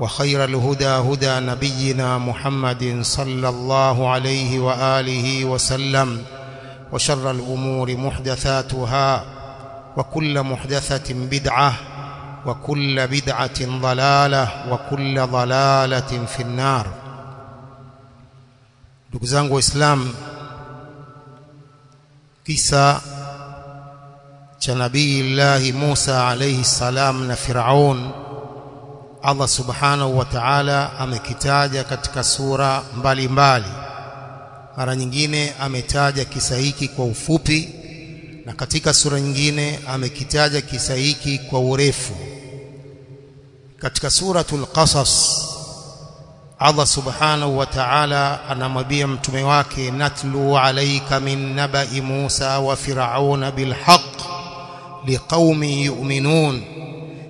وخير الهدى هدى نبينا محمد صلى الله عليه وآله وسلم وشر الأمور محدثاتها وكل محدثة بدعة وكل بدعة ضلالة وكل ضلالة في النار. Ndugu zangu waislamu nabii llahi Musa alayhi salam na Firaun Allah subhanahu wa ta'ala amekitaja katika sura mbalimbali mbali. mara nyingine ametaja kisa hiki kwa ufupi na katika sura nyingine amekitaja kisa hiki kwa urefu katika suratul qasas Allah subhanahu wa ta'ala anamwambia mtume wake natlu alayka min naba'i Musa wa fir'auna bil haqq liqaumin yu'minun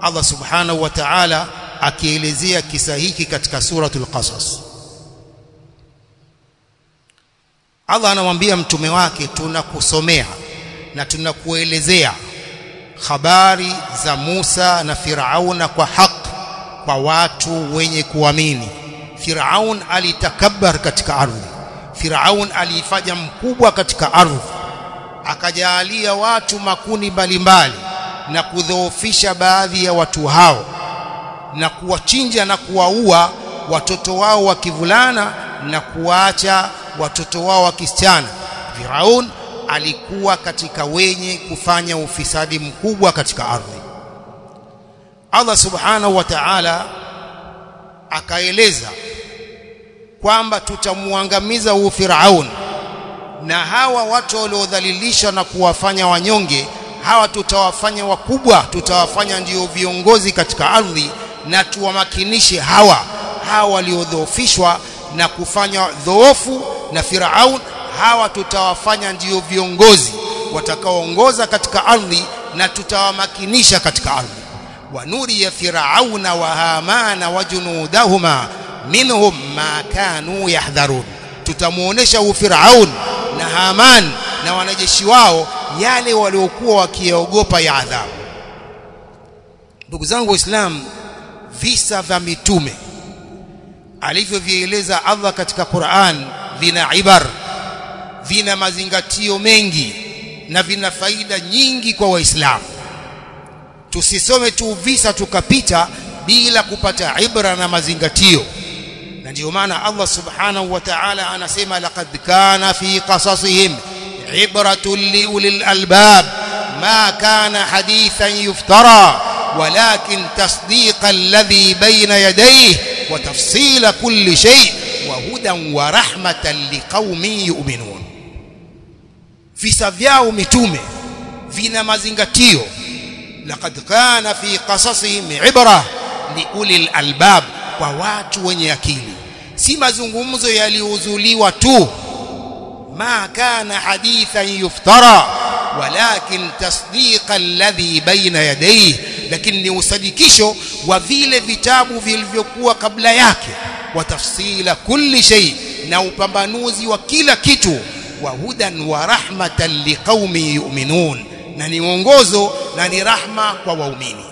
Allah subhanahu wa ta'ala akielezea kisa hiki katika suratul qasas. Allah anamwambia mtume wake tunakusomea na tunakuelezea habari za Musa na Firauna kwa haq kwa watu wenye kuamini. Firaun alitakabbar katika ardhi. Firaun aliifanya mkubwa katika ardhi. Akajaalia watu makuni mbalimbali na kudhoofisha baadhi ya watu hao na kuwachinja na kuwaua watoto wao wa kivulana na kuwaacha watoto wao wa kisichana. Firaun alikuwa katika wenye kufanya ufisadi mkubwa katika ardhi. Allah subhanahu wa ta'ala akaeleza kwamba tutamwangamiza huu Firaun na hawa watu waliodhalilisha na kuwafanya wanyonge hawa tutawafanya wakubwa tutawafanya ndio viongozi katika ardhi na tuwamakinishe hawa. Hawa waliodhoofishwa na kufanya dhoofu na Firaun hawa tutawafanya ndio viongozi watakaoongoza katika ardhi na tutawamakinisha katika ardhi. Wanuri ya firauna wa hamana wa junudahuma minhum ma kanu yahdharun. Tutamuonesha huu firaun na haman na wanajeshi wao yale waliokuwa wakiogopa ya adhabu. Ndugu zangu waislamu visa vya mitume alivyovieleza Allah katika Qur'an vina ibar vina mazingatio mengi na vina faida nyingi kwa waislamu. Tusisome tu visa tukapita bila kupata ibra na mazingatio. Na ndio maana Allah subhanahu wa ta'ala anasema laqad kana fi qasasihim ma kana hadithan yuftara walakin tasdiqa alladhi bayna yadayhi wa tafsila kulli shay wa hudan wa rahmatan liqaumin yu'minun visa vyao mitume vina mazingatio. Laqad kana fi qasasihim ibra liulil albab kwa watu wenye akili. Si mazungumzo yaliuzuliwa tu ما كان حديثا يفترى ولكن تصديق الذي بين يديه لكن نوصدكشو وفي فتاب في الفقوة قبل ياك وتفصيل كل شيء نو نوبمبانوز وكل كتو وهدى ورحمة لقوم يؤمنون. ناني مونغوزو ناني رحمة وواميني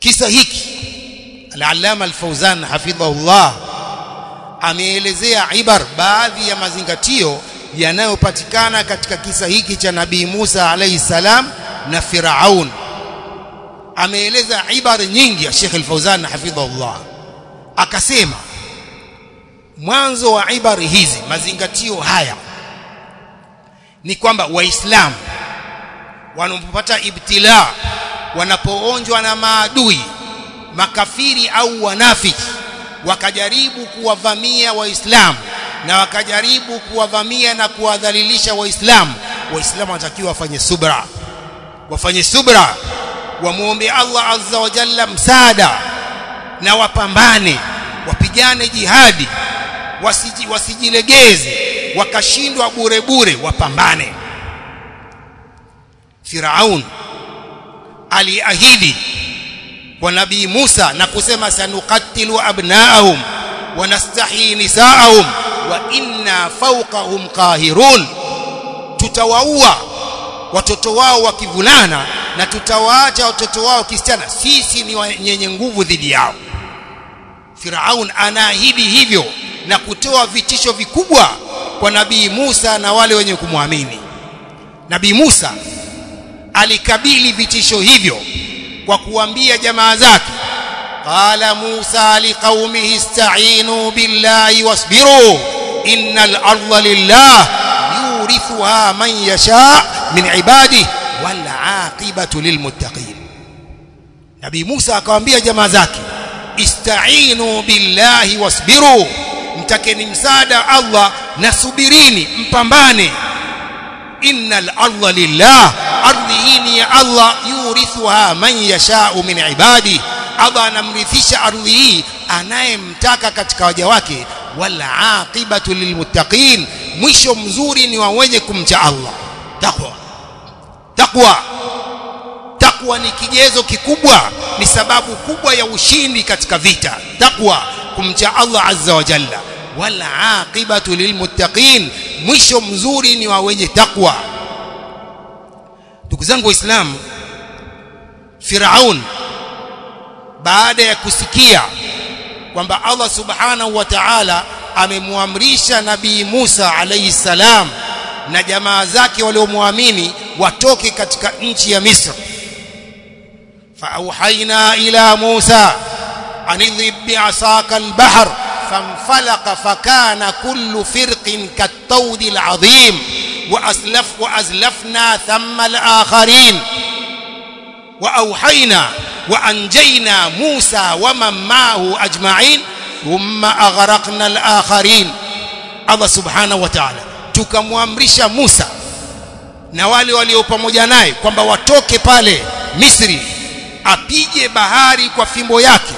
كيسا هيك العلامة الفوزان حفظه الله. Ameelezea ibar baadhi ya mazingatio yanayopatikana katika kisa hiki cha nabii Musa alayhi salam na Firaun. Ameeleza ibar nyingi ya Sheikh al-Fawzan hafidhahullah. Akasema mwanzo wa ibar hizi mazingatio haya ni kwamba waislamu wanapopata ibtila wanapoonjwa na maadui makafiri au wanafiki wakajaribu kuwavamia waislamu na wakajaribu kuwavamia na kuwadhalilisha waislamu waislamu wanatakiwa wafanye subra. Wafanye subra. Wamuombe Allah azza wa jalla msaada na wapambane wapigane jihadi wasiji, wasijilegeze wakashindwa bure bure wapambane. Firaun aliahidi kwa nabii Musa na kusema sanukatilu abnaahum wa nastahi nisaahum wa inna fawqahum qahirun. Tutawaua watoto wao wakivulana na tutawaacha watoto wao kisichana. Sisi ni wenye nguvu dhidi yao. Firaun anaahidi hivyo na kutoa vitisho vikubwa kwa nabii Musa na wale wenye kumwamini. Nabii Musa alikabili vitisho hivyo kwa kuambia jamaa zake qala Musa liqaumihi ista'inu billahi wasbiru innal arda lillah yurithuha man yasha min ibadihi wal aqibatu lilmuttaqin Nabii Musa akawaambia jamaa zake ista'inu billahi wasbiru mtakeni msaada Allah na subirini mpambane. Innal arda lillah ardhi hii ni ya Allah yurithuha man yashau min ibadi. Allah anamrithisha ardhi hii anayemtaka katika waja wake. Wala aqibatu lilmuttaqin mwisho mzuri ni wa wenye kumcha Allah. Taqwa. Takwa takwa ni kigezo kikubwa ni sababu kubwa ya ushindi katika vita. Taqwa kumcha Allah azza wa jalla. Wala aqibatu lilmuttaqin mwisho mzuri ni wa wenye takwa ndugu zangu waislamu Firaun baada ya kusikia kwamba Allah subhanahu wa ta'ala amemwamrisha nabii Musa alayhi salam na jamaa zake waliomwamini watoke katika nchi ya Misri فأوحينا إلى موسى أن اضرب بعصاك البحر فانفلق فكان كل فرق كالطود العظيم وأسلف وأزلفنا ثم الآخرين وأوحينا وأنجينا موسى ومن معه أجمعين ثم أغرقنا الآخرين الله سبحانه وتعالى tukamwamrisha Musa na wale walio pamoja naye kwamba watoke pale Misri apige bahari kwa fimbo yake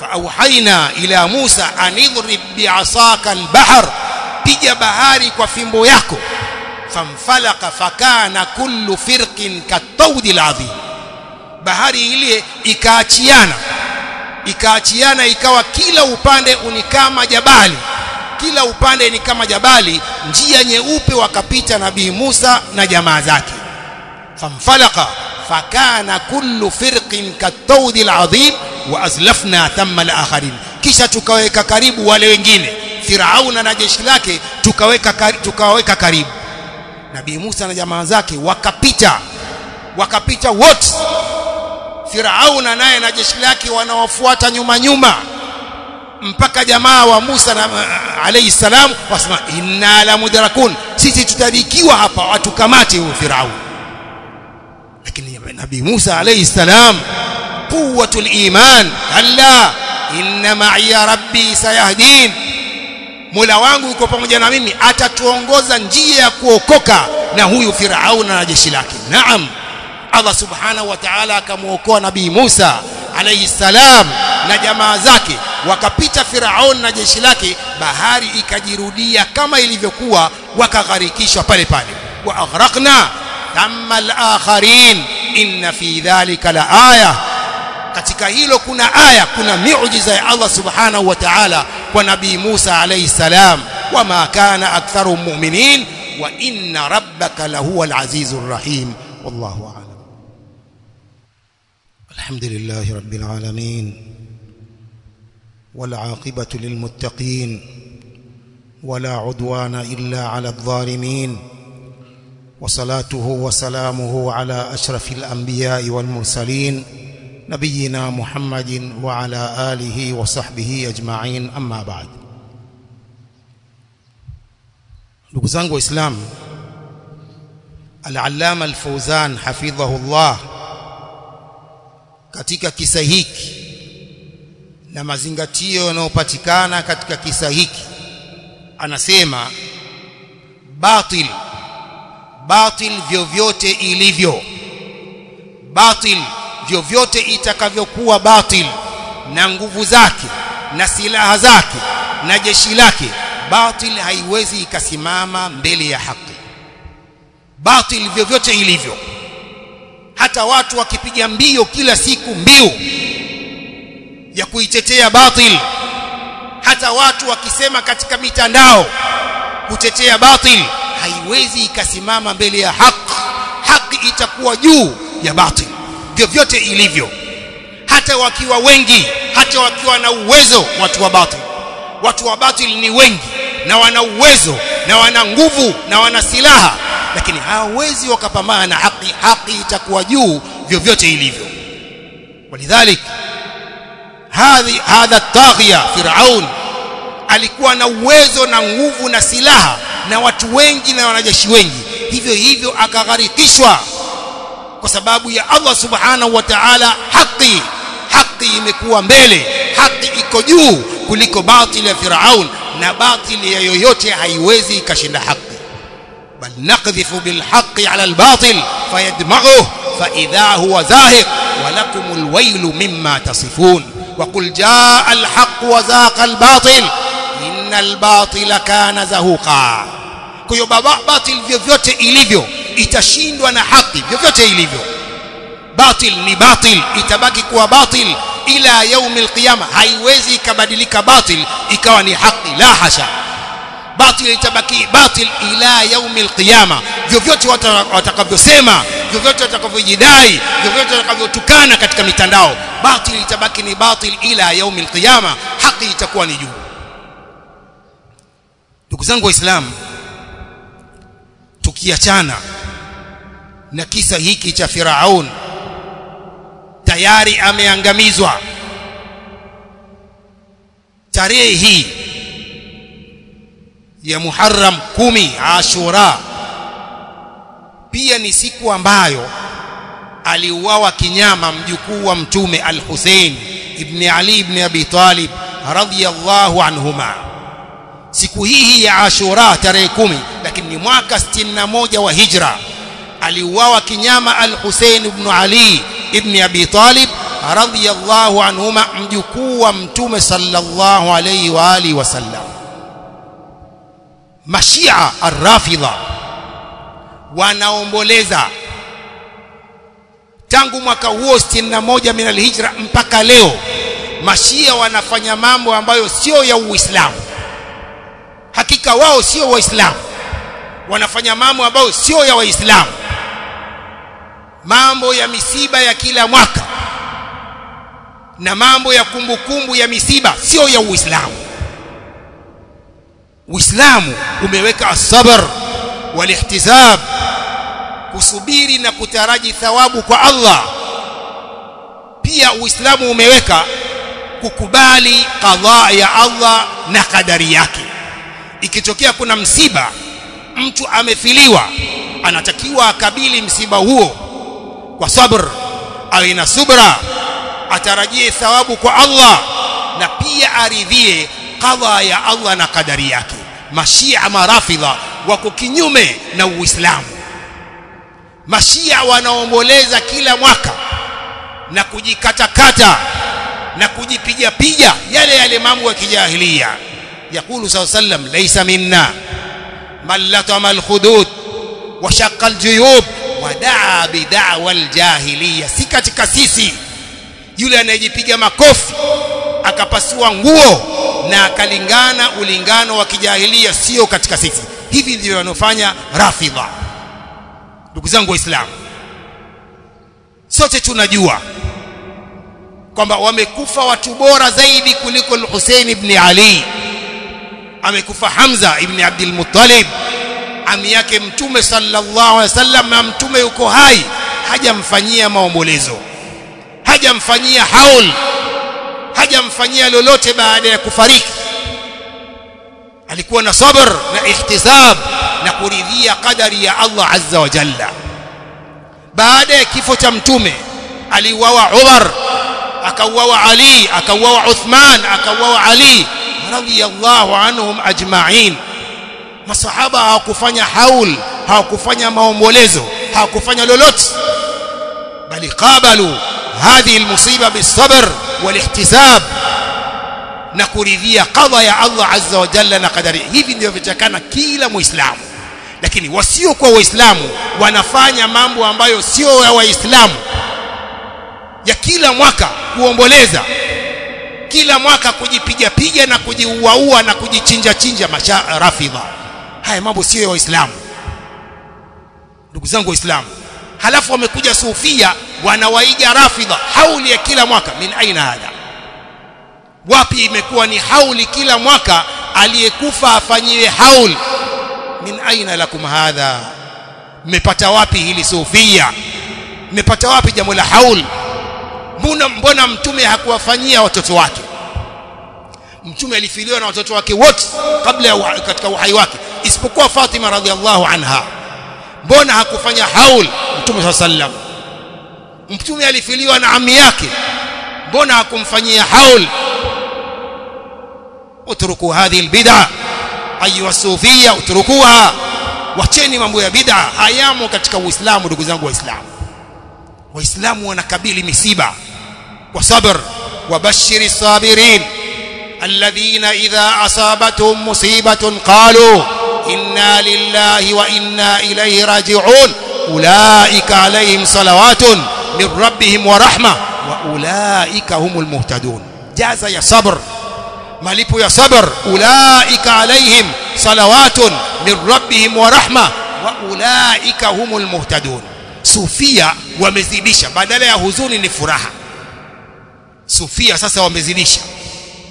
faauhaina ila Musa anidhrib bi'asaka al-bahr piga bahari kwa fimbo yako famfalaka fakana kullu firqin katawdi al-azim. Bahari ile ikaachiana ikaachiana ikawa kila upande ni kama jabali kila upande ni kama jabali njia nyeupe wakapita nabii Musa na jamaa zake. Famfalaka fakana kullu firqin katawdi ladhim wa azlafna thamma alakhirin kisha tukaweka karibu wale wengine Firauna na jeshi lake tukaweka tukaweka karibu Nabii Musa na jamaa zake wakapita wakapita wote. Firauna naye na jeshi lake wanawafuata nyuma nyuma mpaka jamaa wa Musa na alayhi salam wasema inna la mudrakun. Sisi tutadikiwa hapa watukamate huyo Firaun lakini nabii Musa alayhi salam quwwatul iman alla inna ma'iya rabbi sayahdin Mola wangu yuko pamoja na mimi atatuongoza njia ya kuokoka na huyu Firauna na jeshi lake. Naam. Allah subhanahu wa ta'ala akamuokoa nabii Musa alayhi salam na jamaa zake. Wakapita Firaun na jeshi lake bahari ikajirudia kama ilivyokuwa wakagharikishwa pale pale. Wa aghraqna thumma al-akharin inna fi dhalika la aya. Katika hilo kuna aya kuna miujiza ya Allah subhanahu wa ta'ala kwa nabii Musa alayhi salam wama kana aktharu mu'minin wa inna rabbaka lahuwal azizur rahim wallahu a'lam alhamdulillahi rabbil alamin والعاقبة للمتقين ولا عدوان إلا على الظالمين وصلاته وسلامه على أشرف الأنبياء والمرسلين نبينا محمد وعلى آله وصحبه أجمعين أما بعد ndugu zangu waislamu al-allama al-fawzan hafidhahullah katika kisa hiki na mazingatio yanayopatikana katika kisa hiki anasema batil batil vyovyote ilivyo batil vyovyote itakavyokuwa batil na nguvu zake na silaha zake na jeshi lake batil haiwezi ikasimama mbele ya haki. Batil vyovyote ilivyo hata watu wakipiga mbio kila siku mbio ya kuitetea batil hata watu wakisema katika mitandao kutetea batil haiwezi ikasimama mbele ya haki. Haki itakuwa juu ya batil vyovyote ilivyo. Hata wakiwa wengi hata wakiwa na uwezo watu wa batil watu wa batil ni wengi na wana uwezo na wana nguvu na wana silaha. Lakini hawawezi wakapambana na haki haki itakuwa juu vyovyote ilivyo. Walidhalik hadhi hadha taghia firaun alikuwa na uwezo na nguvu na silaha na watu wengi na wanajeshi wengi. Hivyo hivyo akagharikishwa kwa sababu ya Allah subhanahu wa ta'ala haki haki imekuwa mbele haki iko juu kuliko batili ya Firaun na batili ya yoyote haiwezi ikashinda haki bal naqdhifu bil haqqi ala al batil fayadmaghuhu fa idha huwa zahiq wa lakumul waylu mimma tasifun wa qul jaa al haqq wa zaqa al batil innal batila kana zahuqa kwa hiyo batil vyovyote ilivyo itashindwa na haki. Vyovyote ilivyo. Batil ni batil. Itabaki kuwa batil ila yaumi alqiyama haiwezi ikabadilika batil ikawa ni haki. La hasha. Batil itabaki batil ila yaumi alqiyama vyovyote watakavyosema vyovyote watakavyojidai vyovyote watakavyotukana katika mitandao batil itabaki ni batil ila yaumi alqiyama haki itakuwa ni juu. Ndugu zangu waislamu tukiachana na kisa hiki cha Firaun. Tayari ameangamizwa. Tarehe hii ya Muharram kumi Ashura pia ni siku ambayo aliuawa kinyama mjukuu wa mtume Al-Hussein ibn Ali ibn Abi Talib radhiyallahu anhuma. Siku hii ya Ashura tarehe kumi lakini ni mwaka 61 wa Hijra aliuawa kinyama Al-Hussein ibn Ali ibn Abi Talib radhiyallahu anhuma mjukuu wa mtume sallallahu alayhi wa alihi wasallam mashia ar-rafidha wanaomboleza tangu mwaka huo 61 min al-hijra mpaka leo mashia wanafanya mambo ambayo sio ya Uislamu. Hakika wao sio waislamu wanafanya mambo ambayo sio ya waislamu mambo ya misiba ya kila mwaka na mambo ya kumbukumbu kumbu ya misiba sio ya uislamu. Uislamu umeweka asabar walihtisab kusubiri na kutaraji thawabu kwa Allah. Pia uislamu umeweka kukubali qadha ya Allah na kadari yake. Ikitokea kuna msiba mtu amefiliwa anatakiwa akabili msiba huo kwa sabr. Awe na subra atarajie thawabu kwa Allah na pia aridhie qadha ya Allah na kadari yake. Mashia marafidha wako kinyume na uislamu. Mashia wanaomboleza kila mwaka na kujikatakata na kujipiga piga yale yale mambo ya kijahilia yakulu saw sallam laysa minna man latama alkhudud wa shaqqa aljuyub wa daa bid'awa aljahiliya si katika sisi. Yule anayejipiga makofi akapasua nguo na akalingana ulingano wa kijahilia sio katika sisi. Hivi ndivyo wanofanya rafidha. Ndugu zangu waislamu sote tunajua kwamba wamekufa watu bora zaidi kuliko al-Hussein ibn Ali amekufa Hamza ibn Abdul Muttalib ami yake mtume sallallahu alaihi wasallam na mtume yuko hai hajamfanyia maombolezo hajamfanyia haul hajamfanyia lolote baada ya kufariki. Alikuwa na sabr na ihtisab na kuridhia kadari ya Allah azza wa jalla. Baada ya kifo cha mtume aliuawa Umar akauawa Ali akauawa Uthman akauawa Ali radiyallahu anhum ajma'in masahaba hawakufanya haul hawakufanya maombolezo hawakufanya lolote. Bali qabalu hadhihi almusiba bisabr walihtisab na kuridhia qadha ya Allah azza wa jalla na qadari. Hivi ndivyo vitakana kila muislamu. Lakini wasio kwa waislamu wanafanya mambo ambayo sio ya waislamu. Ya kila mwaka kuomboleza kila mwaka kujipiga piga na kujiuaua na kujichinja chinja masha rafidha haya mambo sio ya waislamu. Ndugu zangu waislamu halafu wamekuja sufia wanawaiga rafidha hauli ya kila mwaka. Min aina hadha wapi imekuwa ni hauli kila mwaka aliyekufa afanyiwe haul? Min aina lakum hadha? Mmepata wapi hili sufia? Mmepata wapi jambo la haul? Mbona mbona mtume hakuwafanyia watoto wake? Mtume alifiliwa na watoto wake wote kabla ya katika uhai wake isipokuwa Fatima radhiallahu anha mbona hakufanya haul mtume sallam mtume alifiliwa na ami yake mbona hakumfanyia haul utruku hadhihi albid'a ayuha sufia utrukuha wacheni mambo ya bid'a hayamo katika uislamu ndugu zangu waislamu waislamu wanakabili misiba kwa sabr wabashiri sabirin alladhina idha asabatuhum musibatun qalu inna lillahi wa inna ilayhi raji'un. Ulaika alayhim salawatun min rabbihim wa rahma wa ulaika humul muhtadun. Jaza ya sabr malipo ya sabr. Ulaika alayhim salawatun min rabbihim wa rahma wa ulaika humul muhtadun. Sufia wamezidisha badala ya huzuni ni furaha. Sufia sasa wamezidisha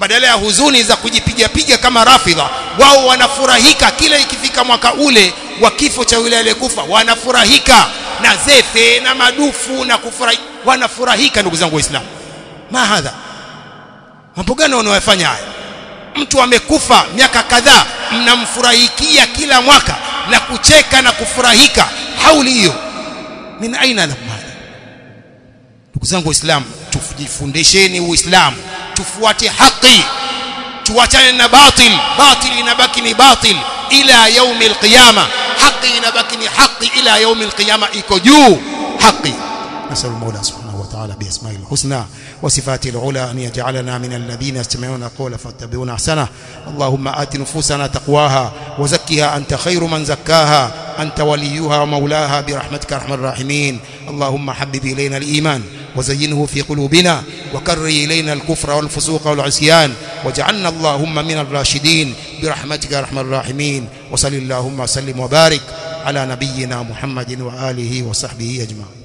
badala ya huzuni za kujipiga piga kama rafidha wao wanafurahika kila ikifika mwaka ule wa kifo cha yule aliyekufa. Wanafurahika na zefe na madufu na kufurahi wanafurahika ndugu zangu waislamu. Ma hadha mambo gani wanayofanya haya? Mtu amekufa miaka kadhaa mnamfurahikia kila mwaka na kucheka na kufurahika. Hauli hiyo min aina hadha ndugu zangu waislamu tujifundisheni uislamu tufuate haki tuachane na batil. Batil inabaki ni batil ila yaumi alqiyama. Haki inabaki ni haki ila yaumi alqiyama iko juu. Haki. Nasallu mola subhanahu wa ta'ala bi asma'il husna. وصفاته العلى أن يجعلنا من الذين يستمعون القول فاتبعون أحسنه. اللهم آت نفوسنا تقواها وزكها أنت خير من زكاها أنت وليها ومولاها برحمتك أرحم الراحمين. اللهم حبب إلينا الإيمان وزينه في قلوبنا وكر إلينا الكفر والفسوق والعصيان. واجعلنا اللهم من الراشدين برحمتك أرحم الراحمين. وصل اللهم وسلم وبارك على نبينا محمد وآله وصحبه أجمعين.